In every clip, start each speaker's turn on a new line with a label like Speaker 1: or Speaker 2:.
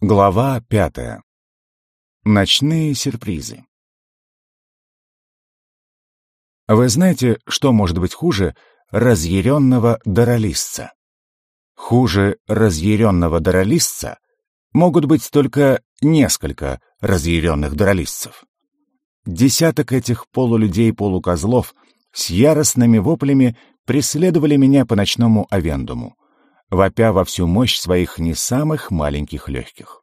Speaker 1: Глава пятая. Ночные сюрпризы. Вы знаете, что может быть хуже разъяренного даролистца? Хуже разъяренного даролистца могут быть только несколько разъяренных даролистцев. Десяток этих полулюдей-полукозлов с яростными воплями преследовали меня по ночному авендуму вопя во всю мощь своих не самых маленьких легких.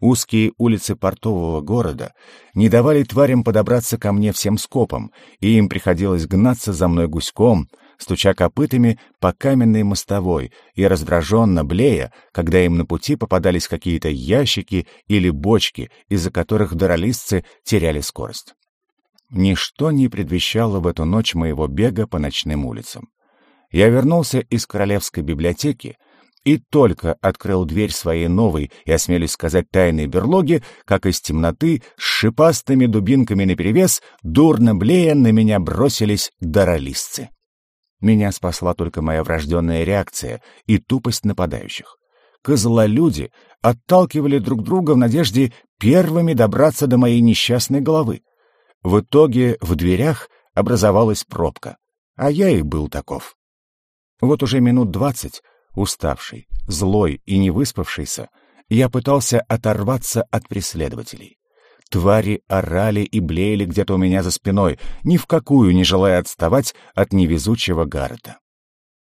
Speaker 1: Узкие улицы портового города не давали тварям подобраться ко мне всем скопом, и им приходилось гнаться за мной гуськом, стуча копытами по каменной мостовой и раздраженно блея, когда им на пути попадались какие-то ящики или бочки, из-за которых даролистцы теряли скорость. Ничто не предвещало в эту ночь моего бега по ночным улицам. Я вернулся из королевской библиотеки и только открыл дверь своей новой и, осмелюсь сказать, тайной берлоги, как из темноты с шипастыми дубинками наперевес, дурно блея, на меня бросились даролистцы. Меня спасла только моя врожденная реакция и тупость нападающих. Козлолюди отталкивали друг друга в надежде первыми добраться до моей несчастной головы. В итоге в дверях образовалась пробка, а я и был таков. Вот уже минут двадцать, уставший, злой и не выспавшийся, я пытался оторваться от преследователей. Твари орали и блеяли где-то у меня за спиной, ни в какую не желая отставать от невезучего Гаррета.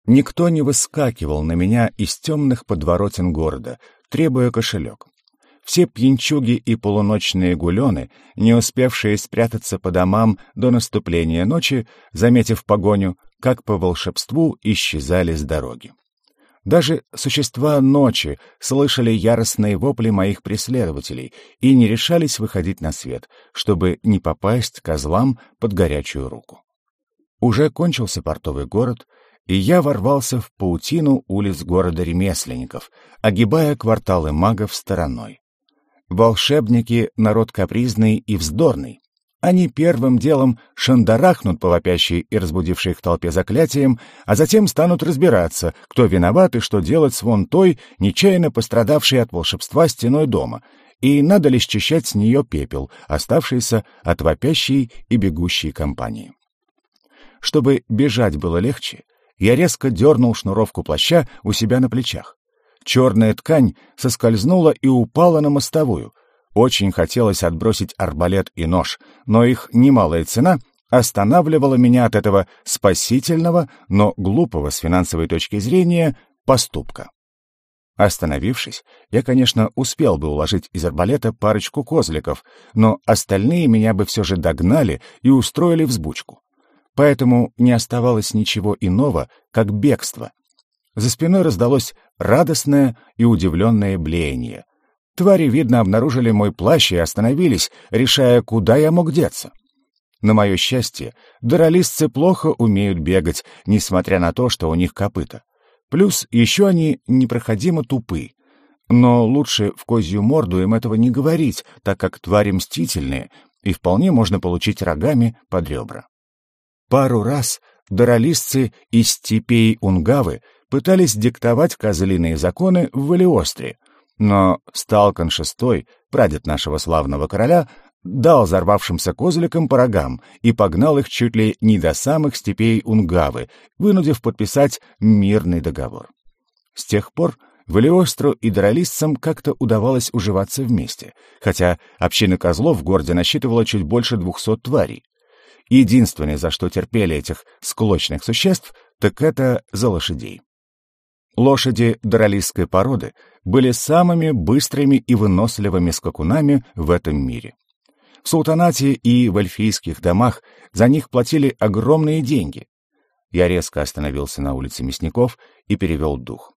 Speaker 1: Никто не выскакивал на меня из темных подворотен города, требуя кошелек. Все пьянчуги и полуночные гулены, не успевшие спрятаться по домам до наступления ночи, заметив погоню, как по волшебству исчезали с дороги. Даже существа ночи слышали яростные вопли моих преследователей и не решались выходить на свет, чтобы не попасть козлам под горячую руку. Уже кончился портовый город, и я ворвался в паутину улиц города ремесленников, огибая кварталы магов стороной. Волшебники — народ капризный и вздорный, они первым делом шандарахнут по вопящей и разбудившей их толпе заклятием, а затем станут разбираться, кто виноват и что делать с вон той, нечаянно пострадавшей от волшебства стеной дома, и надо ли счищать с нее пепел, оставшийся от вопящей и бегущей компании. Чтобы бежать было легче, я резко дернул шнуровку плаща у себя на плечах. Черная ткань соскользнула и упала на мостовую — очень хотелось отбросить арбалет и нож, но их немалая цена останавливала меня от этого спасительного, но глупого с финансовой точки зрения поступка. Остановившись, я, конечно, успел бы уложить из арбалета парочку козликов, но остальные меня бы все же догнали и устроили взбучку. Поэтому не оставалось ничего иного, как бегство. За спиной раздалось радостное и удивленное блеяние — Твари, видно, обнаружили мой плащ и остановились, решая, куда я мог деться. На мое счастье, даролистцы плохо умеют бегать, несмотря на то, что у них копыта. Плюс еще они непроходимо тупы. Но лучше в козью морду им этого не говорить, так как твари мстительные, и вполне можно получить рогами под ребра. Пару раз даролистцы из степей Унгавы пытались диктовать козлиные законы в Валиостре, но Сталкан VI, прадед нашего славного короля, дал взорвавшимся козликам по рогам и погнал их чуть ли не до самых степей Унгавы, вынудив подписать мирный договор. С тех пор Валиостру и дролистцам как-то удавалось уживаться вместе, хотя община козлов в городе насчитывала чуть больше двухсот тварей. Единственное, за что терпели этих склочных существ, так это за лошадей. Лошади дролистской породы были самыми быстрыми и выносливыми скакунами в этом мире. В султанате и в эльфийских домах за них платили огромные деньги. Я резко остановился на улице Мясников и перевел дух.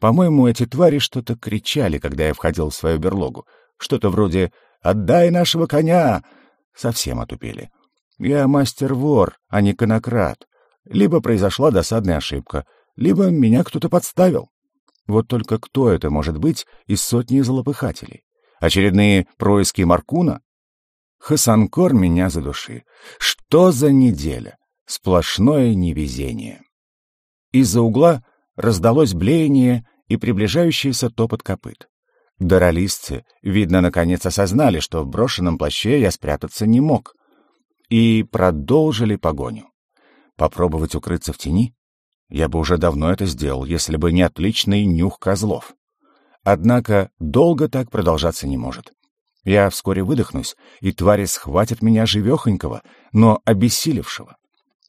Speaker 1: По-моему, эти твари что-то кричали, когда я входил в свою берлогу. Что-то вроде «Отдай нашего коня!» Совсем отупели. Я мастер-вор, а не конократ. Либо произошла досадная ошибка, либо меня кто-то подставил. Вот только кто это может быть из сотни злопыхателей? Очередные происки Маркуна? Хасанкор меня за души. Что за неделя? Сплошное невезение. Из-за угла раздалось блеяние и приближающийся топот копыт. Доролистцы, видно, наконец осознали, что в брошенном плаще я спрятаться не мог, и продолжили погоню. Попробовать укрыться в тени? Я бы уже давно это сделал, если бы не отличный нюх козлов. Однако долго так продолжаться не может. Я вскоре выдохнусь, и твари схватят меня живехонького, но обессилевшего.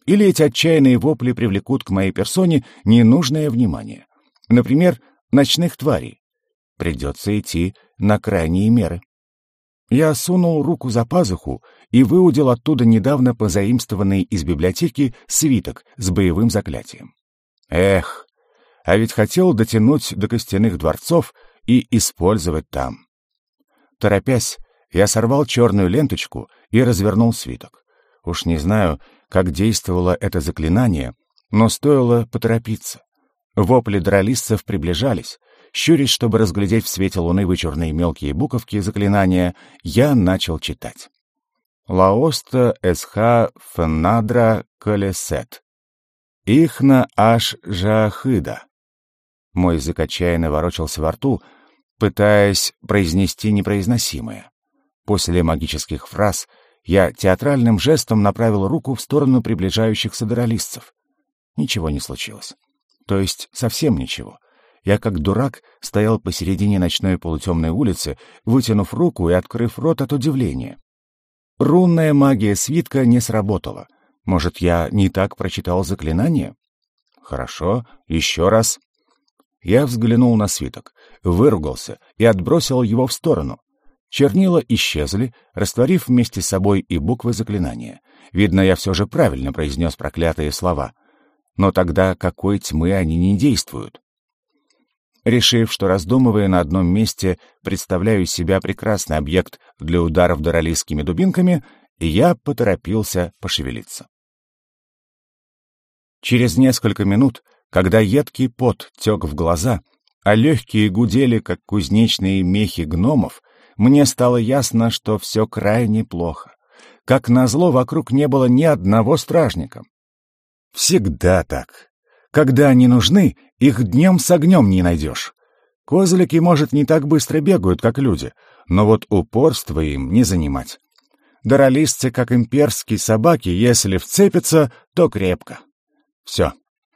Speaker 1: Или эти отчаянные вопли привлекут к моей персоне ненужное внимание. Например, ночных тварей. Придется идти на крайние меры. Я сунул руку за пазуху и выудил оттуда недавно позаимствованный из библиотеки свиток с боевым заклятием. Эх, а ведь хотел дотянуть до костяных дворцов и использовать там. Торопясь, я сорвал черную ленточку и развернул свиток. Уж не знаю, как действовало это заклинание, но стоило поторопиться. Вопли дролистцев приближались. Щурясь, чтобы разглядеть в свете луны вычурные мелкие буковки заклинания, я начал читать. «Лаоста эсха фенадра колесет. Ихна аш жахыда». Мой язык отчаянно ворочался во рту, пытаясь произнести непроизносимое. После магических фраз я театральным жестом направил руку в сторону приближающихся доролистцев. Ничего не случилось. То есть совсем ничего. Я, как дурак, стоял посередине ночной полутемной улицы, вытянув руку и открыв рот от удивления. Рунная магия свитка не сработала. Может, я не так прочитал заклинание? Хорошо, еще раз. Я взглянул на свиток, выругался и отбросил его в сторону. Чернила исчезли, растворив вместе с собой и буквы заклинания. Видно, я все же правильно произнес проклятые слова. Но тогда какой тьмы они не действуют? Решив, что раздумывая на одном месте, представляю себя прекрасный объект для ударов доролистскими дубинками, я поторопился пошевелиться. Через несколько минут когда едкий пот тек в глаза, а легкие гудели, как кузнечные мехи гномов, мне стало ясно, что все крайне плохо. Как назло, вокруг не было ни одного стражника. Всегда так. Когда они нужны, их днем с огнем не найдешь. Козлики, может, не так быстро бегают, как люди, но вот упорство им не занимать. Доролистцы, как имперские собаки, если вцепятся, то крепко. Все,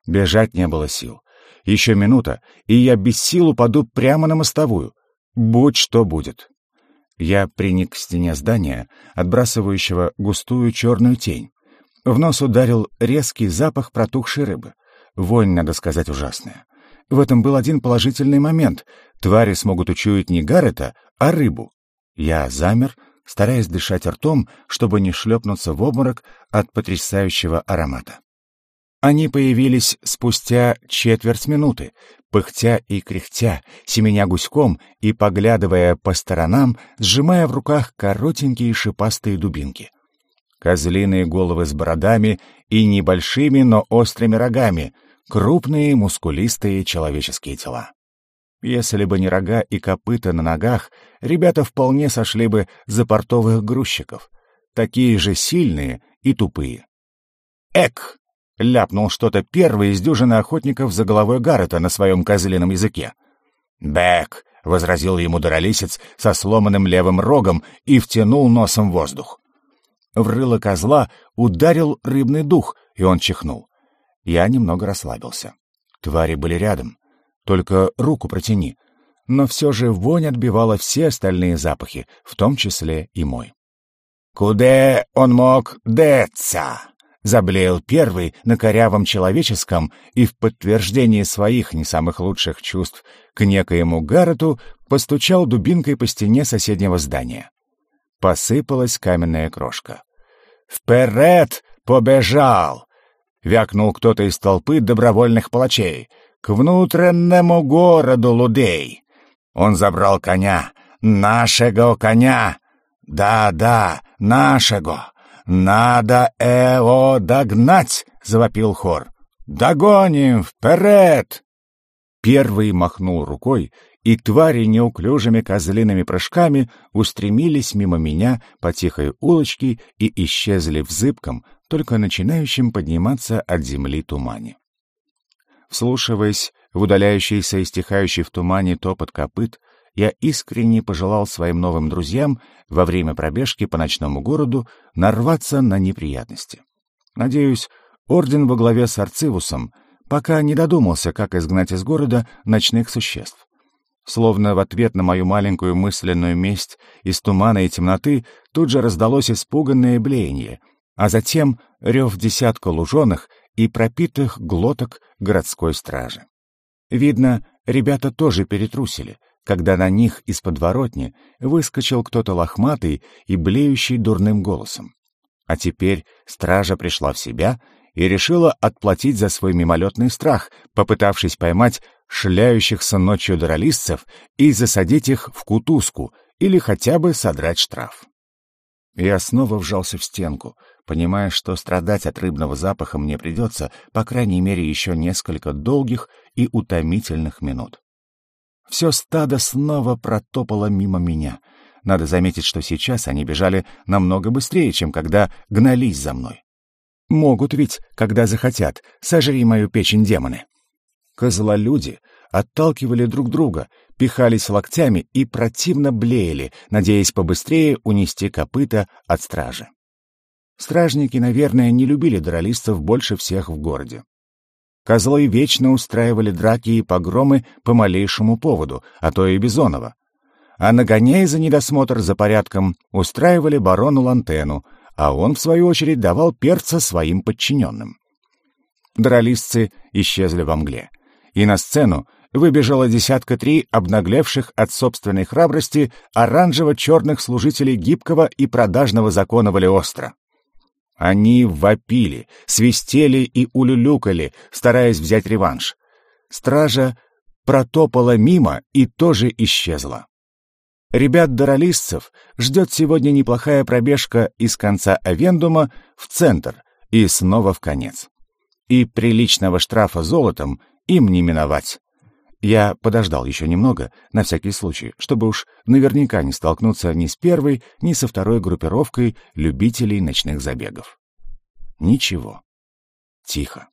Speaker 1: Бежать не было сил. Еще минута, и я без сил упаду прямо на мостовую. Будь что будет. Я приник к стене здания, отбрасывающего густую черную тень. В нос ударил резкий запах протухшей рыбы. Вонь, надо сказать, ужасная. В этом был один положительный момент. Твари смогут учуять не Гаррета, а рыбу. Я замер, стараясь дышать ртом, чтобы не шлепнуться в обморок от потрясающего аромата. Они появились спустя четверть минуты, пыхтя и кряхтя, семеня гуськом и, поглядывая по сторонам, сжимая в руках коротенькие шипастые дубинки. Козлиные головы с бородами и небольшими, но острыми рогами, крупные мускулистые человеческие тела. Если бы не рога и копыта на ногах, ребята вполне сошли бы за портовых грузчиков, такие же сильные и тупые. «Эк!» Ляпнул что-то первый из дюжины охотников за головой Гаррета на своем козлином языке. «Бэк!» — возразил ему доролисец со сломанным левым рогом и втянул носом воздух. В рыло козла ударил рыбный дух, и он чихнул. Я немного расслабился. Твари были рядом. Только руку протяни. Но все же вонь отбивала все остальные запахи, в том числе и мой. «Куде он мог деться?» Заблеял первый на корявом человеческом и в подтверждение своих не самых лучших чувств к некоему Гаррету постучал дубинкой по стене соседнего здания. Посыпалась каменная крошка. «Вперед! Побежал!» — вякнул кто-то из толпы добровольных палачей. «К внутреннему городу Лудей!» Он забрал коня, нашего коня. Да-да, нашего. «Надо его догнать!» — завопил хор. «Догоним! Вперед!» Первый махнул рукой, и твари неуклюжими козлиными прыжками устремились мимо меня по тихой улочке и исчезли в зыбком, только начинающем подниматься от земли тумане. Вслушиваясь в удаляющийся и стихающий в тумане топот копыт, я искренне пожелал своим новым друзьям во время пробежки по ночному городу нарваться на неприятности. Надеюсь, орден во главе с Арцивусом пока не додумался, как изгнать из города ночных существ. Словно в ответ на мою маленькую мысленную месть из тумана и темноты тут же раздалось испуганное блеяние, а затем рев десятка луженых и пропитых глоток городской стражи. Видно, ребята тоже перетрусили, когда на них из подворотни выскочил кто-то лохматый и блеющий дурным голосом. А теперь стража пришла в себя и решила отплатить за свой мимолетный страх, попытавшись поймать шляющихся ночью доролистцев и засадить их в кутузку или хотя бы содрать штраф. Я снова вжался в стенку, понимая, что страдать от рыбного запаха мне придется, по крайней мере, еще несколько долгих и утомительных минут. Все стадо снова протопало мимо меня. Надо заметить, что сейчас они бежали намного быстрее, чем когда гнались за мной. Могут ведь, когда захотят, сожри мою печень демоны. Козлолюди отталкивали друг друга, пихались локтями и противно блеяли, надеясь побыстрее унести копыта от стражи. Стражники, наверное, не любили дролистов больше всех в городе. Козлы вечно устраивали драки и погромы по малейшему поводу, а то и Бизонова. А нагоняя за недосмотр за порядком, устраивали барону Лантену, а он, в свою очередь, давал перца своим подчиненным. Дролистцы исчезли во мгле, и на сцену выбежала десятка три обнаглевших от собственной храбрости оранжево-черных служителей гибкого и продажного закона Валиостро. Они вопили, свистели и улюлюкали, стараясь взять реванш. Стража протопала мимо и тоже исчезла. Ребят даролистцев ждет сегодня неплохая пробежка из конца Авендума в центр и снова в конец. И приличного штрафа золотом им не миновать. Я подождал еще немного, на всякий случай, чтобы уж наверняка не столкнуться ни с первой, ни со второй группировкой любителей ночных забегов. Ничего. Тихо.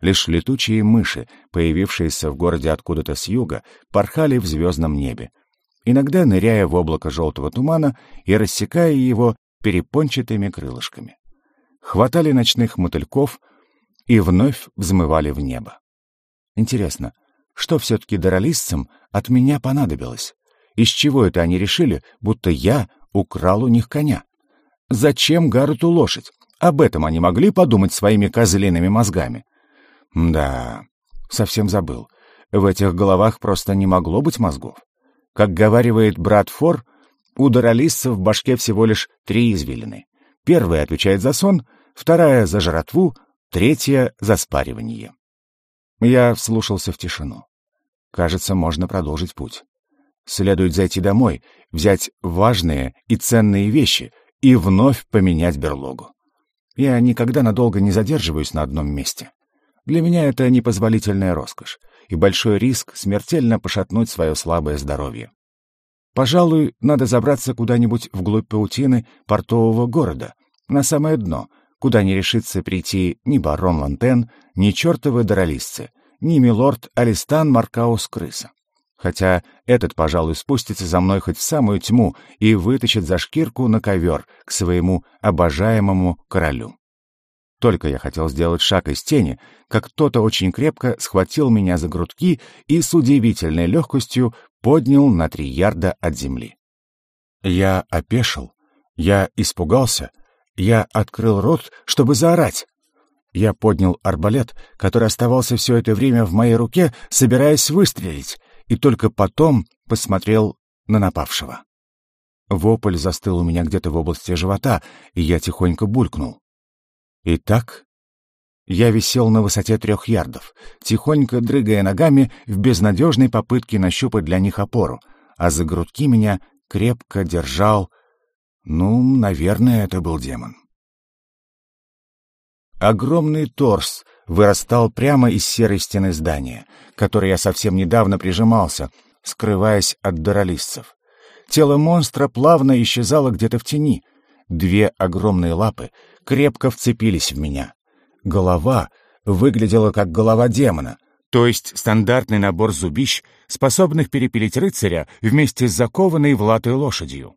Speaker 1: Лишь летучие мыши, появившиеся в городе откуда-то с юга, порхали в звездном небе, иногда ныряя в облако желтого тумана и рассекая его перепончатыми крылышками. Хватали ночных мотыльков и вновь взмывали в небо. Интересно, что все-таки даролистцам от меня понадобилось? Из чего это они решили, будто я украл у них коня? Зачем Гаррету лошадь? Об этом они могли подумать своими козлиными мозгами? Да, совсем забыл. В этих головах просто не могло быть мозгов. Как говаривает брат Фор, у даролистцев в башке всего лишь три извилины. Первая отвечает за сон, вторая — за жратву, третья — за спаривание. Я вслушался в тишину. Кажется, можно продолжить путь. Следует зайти домой, взять важные и ценные вещи и вновь поменять берлогу. Я никогда надолго не задерживаюсь на одном месте. Для меня это непозволительная роскошь и большой риск смертельно пошатнуть свое слабое здоровье. Пожалуй, надо забраться куда-нибудь вглубь паутины портового города, на самое дно, куда не решится прийти ни барон Лантен, ни чертовы даролистцы, ни милорд Алистан Маркаус Крыса. Хотя этот, пожалуй, спустится за мной хоть в самую тьму и вытащит за шкирку на ковер к своему обожаемому королю. Только я хотел сделать шаг из тени, как кто-то очень крепко схватил меня за грудки и с удивительной легкостью поднял на три ярда от земли. Я опешил, я испугался, я открыл рот, чтобы заорать. Я поднял арбалет, который оставался все это время в моей руке, собираясь выстрелить, и только потом посмотрел на напавшего. Вопль застыл у меня где-то в области живота, и я тихонько булькнул. Итак, я висел на высоте трех ярдов, тихонько дрыгая ногами в безнадежной попытке нащупать для них опору, а за грудки меня крепко держал... Ну, наверное, это был демон. Огромный торс вырастал прямо из серой стены здания, которой я совсем недавно прижимался, скрываясь от даролистцев. Тело монстра плавно исчезало где-то в тени. Две огромные лапы крепко вцепились в меня. Голова выглядела как голова демона, то есть стандартный набор зубищ, способных перепилить рыцаря вместе с закованной в латы лошадью.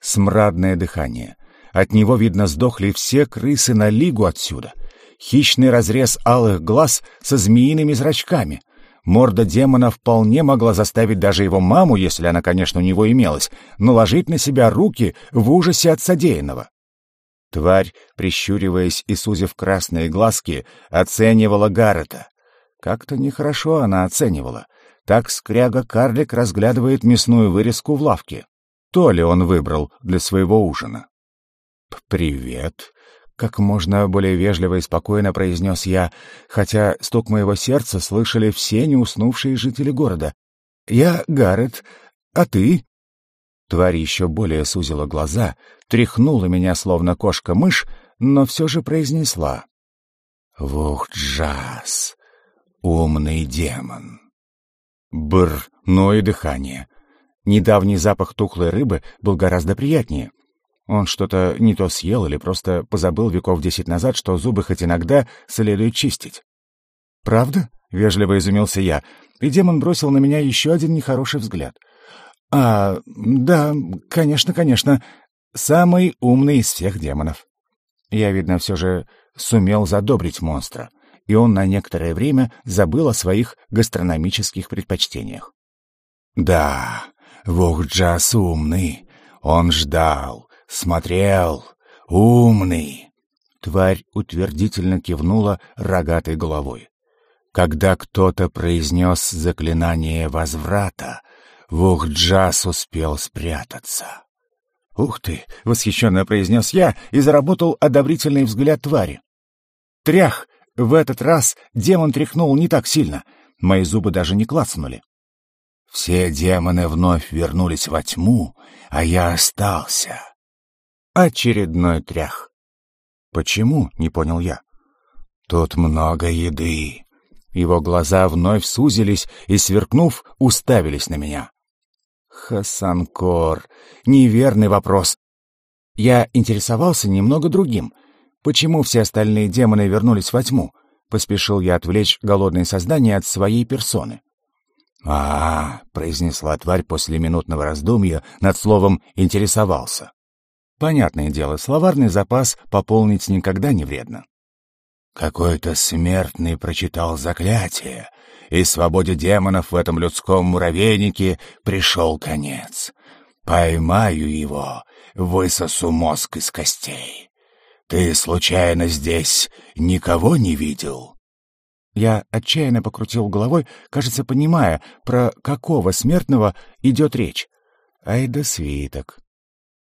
Speaker 1: Смрадное дыхание. От него, видно, сдохли все крысы на лигу отсюда. Хищный разрез алых глаз со змеиными зрачками. Морда демона вполне могла заставить даже его маму, если она, конечно, у него имелась, наложить на себя руки в ужасе от содеянного. Тварь, прищуриваясь и сузив красные глазки, оценивала Гаррета. Как-то нехорошо она оценивала. Так скряга-карлик разглядывает мясную вырезку в лавке. То ли он выбрал для своего ужина. «Привет», — как можно более вежливо и спокойно произнес я, хотя стук моего сердца слышали все неуснувшие жители города. «Я Гаррет, а ты?» Тварь еще более сузила глаза, тряхнула меня, словно кошка-мышь, но все же произнесла. «Вух, Джаз, умный демон!» Бр, но и дыхание. Недавний запах тухлой рыбы был гораздо приятнее. Он что-то не то съел или просто позабыл веков десять назад, что зубы хоть иногда следует чистить. «Правда?» — вежливо изумился я, и демон бросил на меня еще один нехороший взгляд — «А, да, конечно, конечно. Самый умный из всех демонов». Я, видно, все же сумел задобрить монстра, и он на некоторое время забыл о своих гастрономических предпочтениях. «Да, Вухджас умный. Он ждал, смотрел. Умный». Тварь утвердительно кивнула рогатой головой. Когда кто-то произнес заклинание возврата, Вухджас успел спрятаться. «Ух ты!» — восхищенно произнес я и заработал одобрительный взгляд твари. «Трях! В этот раз демон тряхнул не так сильно. Мои зубы даже не клацнули. Все демоны вновь вернулись во тьму, а я остался. Очередной трях. Почему? Не понял я. Тут много еды. Его глаза вновь сузились и, сверкнув, уставились на меня. Хасанкор. Неверный вопрос. Я интересовался немного другим. Почему все остальные демоны вернулись во тьму? Поспешил я отвлечь голодные создания от своей персоны. а, -а, -а произнесла тварь после минутного раздумья над словом «интересовался». Понятное дело, словарный запас пополнить никогда не вредно. Какой-то смертный прочитал заклятие, и свободе демонов в этом людском муравейнике пришел конец. Поймаю его, высосу мозг из костей. Ты случайно здесь никого не видел? Я отчаянно покрутил головой, кажется, понимая, про какого смертного идет речь. Ай да свиток.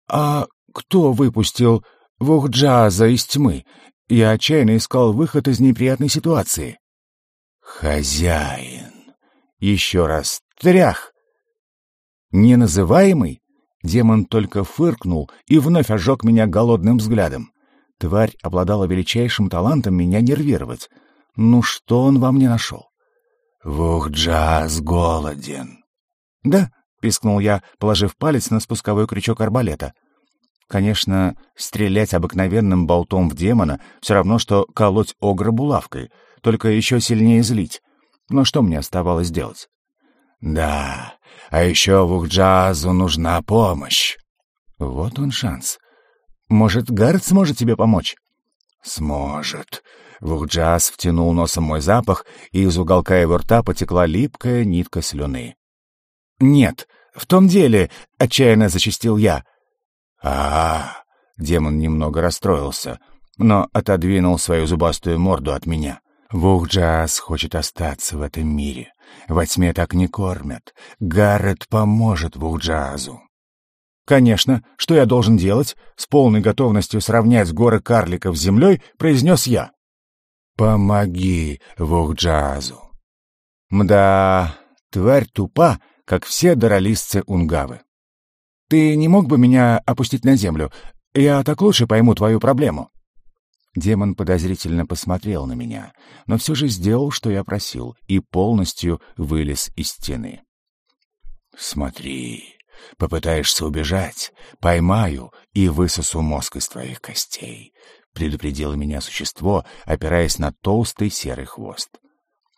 Speaker 1: А кто выпустил Вухджаза из тьмы? Я отчаянно искал выход из неприятной ситуации. «Хозяин!» Еще раз «трях!» «Неназываемый?» Демон только фыркнул и вновь ожег меня голодным взглядом. Тварь обладала величайшим талантом меня нервировать. Ну что он во мне нашел? «Вухджаз голоден!» «Да», — пискнул я, положив палец на спусковой крючок арбалета. Конечно, стрелять обыкновенным болтом в демона все равно, что колоть огра булавкой, только еще сильнее злить. Но что мне оставалось делать? «Да, а еще в Ухджазу нужна помощь». Вот он шанс. Может, Гард сможет тебе помочь? Сможет. Вухджаз втянул носом мой запах, и из уголка его рта потекла липкая нитка слюны. «Нет, в том деле», — отчаянно зачастил я, а, Демон немного расстроился, но отодвинул свою зубастую морду от меня. Вухджаз хочет остаться в этом мире. Во тьме так не кормят. Гаррет поможет Вухджазу. «Конечно, что я должен делать?» С полной готовностью сравнять горы карликов с землей, произнес я. «Помоги Вухджазу». Мда, тварь тупа, как все даролистцы Унгавы. Ты не мог бы меня опустить на землю? Я так лучше пойму твою проблему». Демон подозрительно посмотрел на меня, но все же сделал, что я просил, и полностью вылез из стены. «Смотри, попытаешься убежать, поймаю и высосу мозг из твоих костей», — предупредило меня существо, опираясь на толстый серый хвост.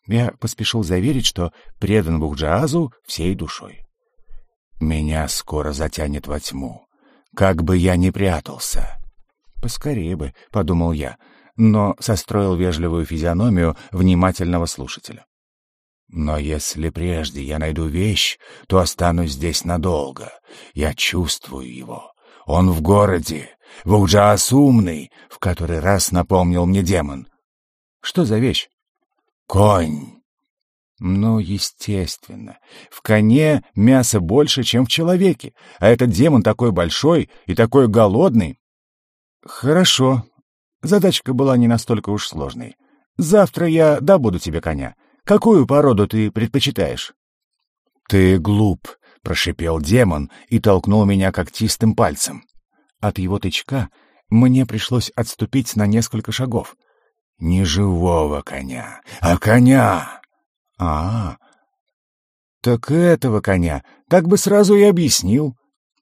Speaker 1: Я поспешил заверить, что предан Бухджаазу всей душой. «Меня скоро затянет во тьму, как бы я ни прятался». «Поскорее бы», — подумал я, но состроил вежливую физиономию внимательного слушателя. «Но если прежде я найду вещь, то останусь здесь надолго. Я чувствую его. Он в городе. Вуджаас умный», — в который раз напомнил мне демон. «Что за вещь?» «Конь». Ну, естественно. В коне мяса больше, чем в человеке, а этот демон такой большой и такой голодный. Хорошо. Задачка была не настолько уж сложной. Завтра я добуду тебе коня. Какую породу ты предпочитаешь? Ты глуп, прошипел демон и толкнул меня когтистым пальцем. От его тычка мне пришлось отступить на несколько шагов. Не живого коня, а коня. А, так этого коня, так бы сразу и объяснил.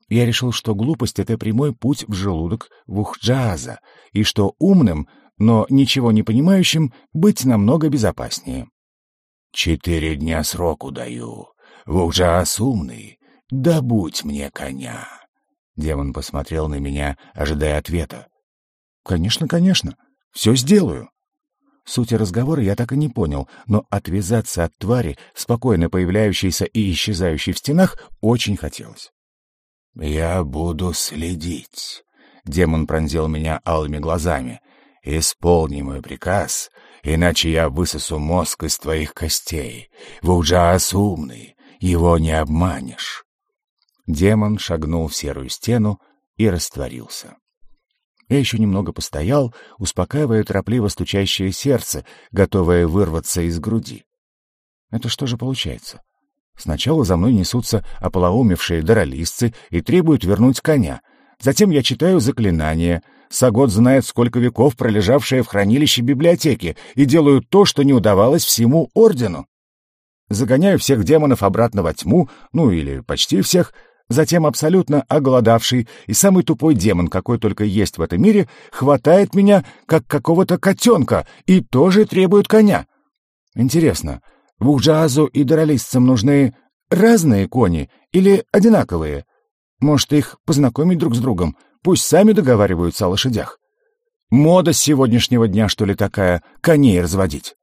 Speaker 1: Я решил, что глупость — это прямой путь в желудок Вухджаза, и что умным, но ничего не понимающим, быть намного безопаснее. «Четыре дня сроку даю. Вухджаз умный. Добудь мне коня». Демон посмотрел на меня, ожидая ответа. «Конечно, конечно. Все сделаю». Сути разговора я так и не понял, но отвязаться от твари, спокойно появляющейся и исчезающей в стенах, очень хотелось. «Я буду следить», — демон пронзил меня алыми глазами. «Исполни мой приказ, иначе я высосу мозг из твоих костей. Вуджаас умный, его не обманешь». Демон шагнул в серую стену и растворился. Я еще немного постоял, успокаивая торопливо стучащее сердце, готовое вырваться из груди. Это что же получается? Сначала за мной несутся ополоумевшие даролистцы и требуют вернуть коня. Затем я читаю заклинание. Сагот знает, сколько веков пролежавшее в хранилище библиотеки, и делаю то, что не удавалось всему ордену. Загоняю всех демонов обратно во тьму, ну или почти всех, Затем абсолютно оголодавший и самый тупой демон, какой только есть в этом мире, хватает меня, как какого-то котенка, и тоже требует коня. Интересно, Вухджаазу и Доролистцам нужны разные кони или одинаковые? Может, их познакомить друг с другом? Пусть сами договариваются о лошадях. Мода сегодняшнего дня, что ли, такая, коней разводить?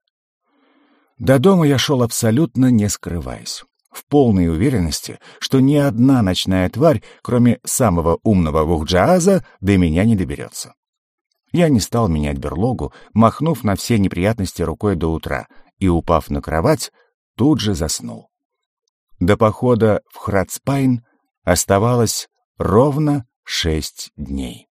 Speaker 1: До дома я шел абсолютно не скрываясь в полной уверенности, что ни одна ночная тварь, кроме самого умного Вухджааза, до меня не доберется. Я не стал менять берлогу, махнув на все неприятности рукой до утра, и, упав на кровать, тут же заснул. До похода в Храцпайн оставалось ровно шесть дней.